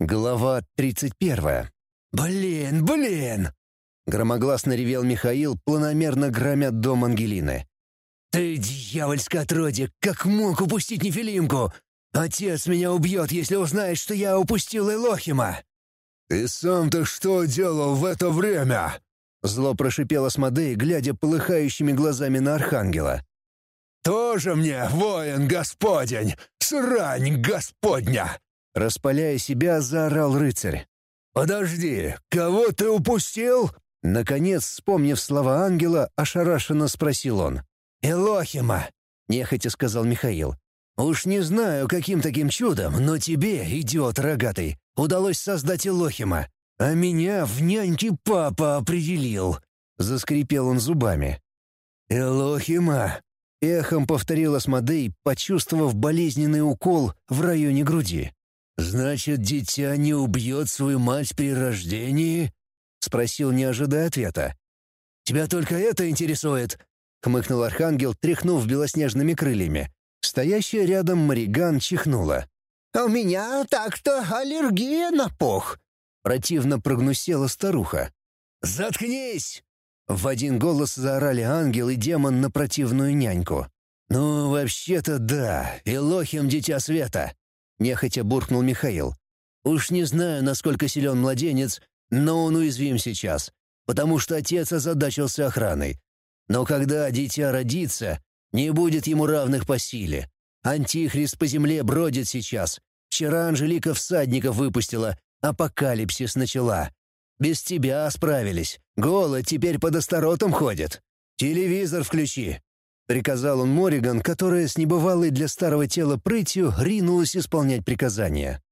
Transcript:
Глава 31. «Блин, блин!» Громогласно ревел Михаил, планомерно громя дом Ангелины. «Ты, дьявольское отродье, как мог упустить Нефилимку? Отец меня убьет, если узнает, что я упустил Элохима!» «И сам-то что делал в это время?» Зло прошипел Асмодей, глядя полыхающими глазами на Архангела. «Тоже мне воин господень! Срань господня!» Распаляя себя, заорал рыцарь. «Подожди, кого ты упустил?» Наконец, вспомнив слова ангела, ошарашенно спросил он. «Элохима!» — нехотя сказал Михаил. «Уж не знаю, каким таким чудом, но тебе, идиот рогатый, удалось создать Элохима, а меня в няньки папа определил!» — заскрипел он зубами. «Элохима!» — эхом повторил Асмодей, почувствовав болезненный укол в районе груди. «Значит, дитя не убьет свою мать при рождении?» — спросил, не ожидая ответа. «Тебя только это интересует?» — хмыкнул Архангел, тряхнув белоснежными крыльями. Стоящая рядом Мариган чихнула. «А «У меня так-то аллергия на пух!» — противно прогнусела старуха. «Заткнись!» — в один голос заорали ангел и демон на противную няньку. «Ну, вообще-то да, Илохим — дитя света!» — нехотя буркнул Михаил. «Уж не знаю, насколько силен младенец, но он уязвим сейчас, потому что отец озадачился охраной. Но когда дитя родится, не будет ему равных по силе. Антихрист по земле бродит сейчас. Вчера Анжелика всадников выпустила, апокалипсис начала. Без тебя справились. Голод теперь под остаротом ходит. Телевизор включи, Приказал он Мориган, которая с небывалой для старого тела прытью ринулась исполнять приказания.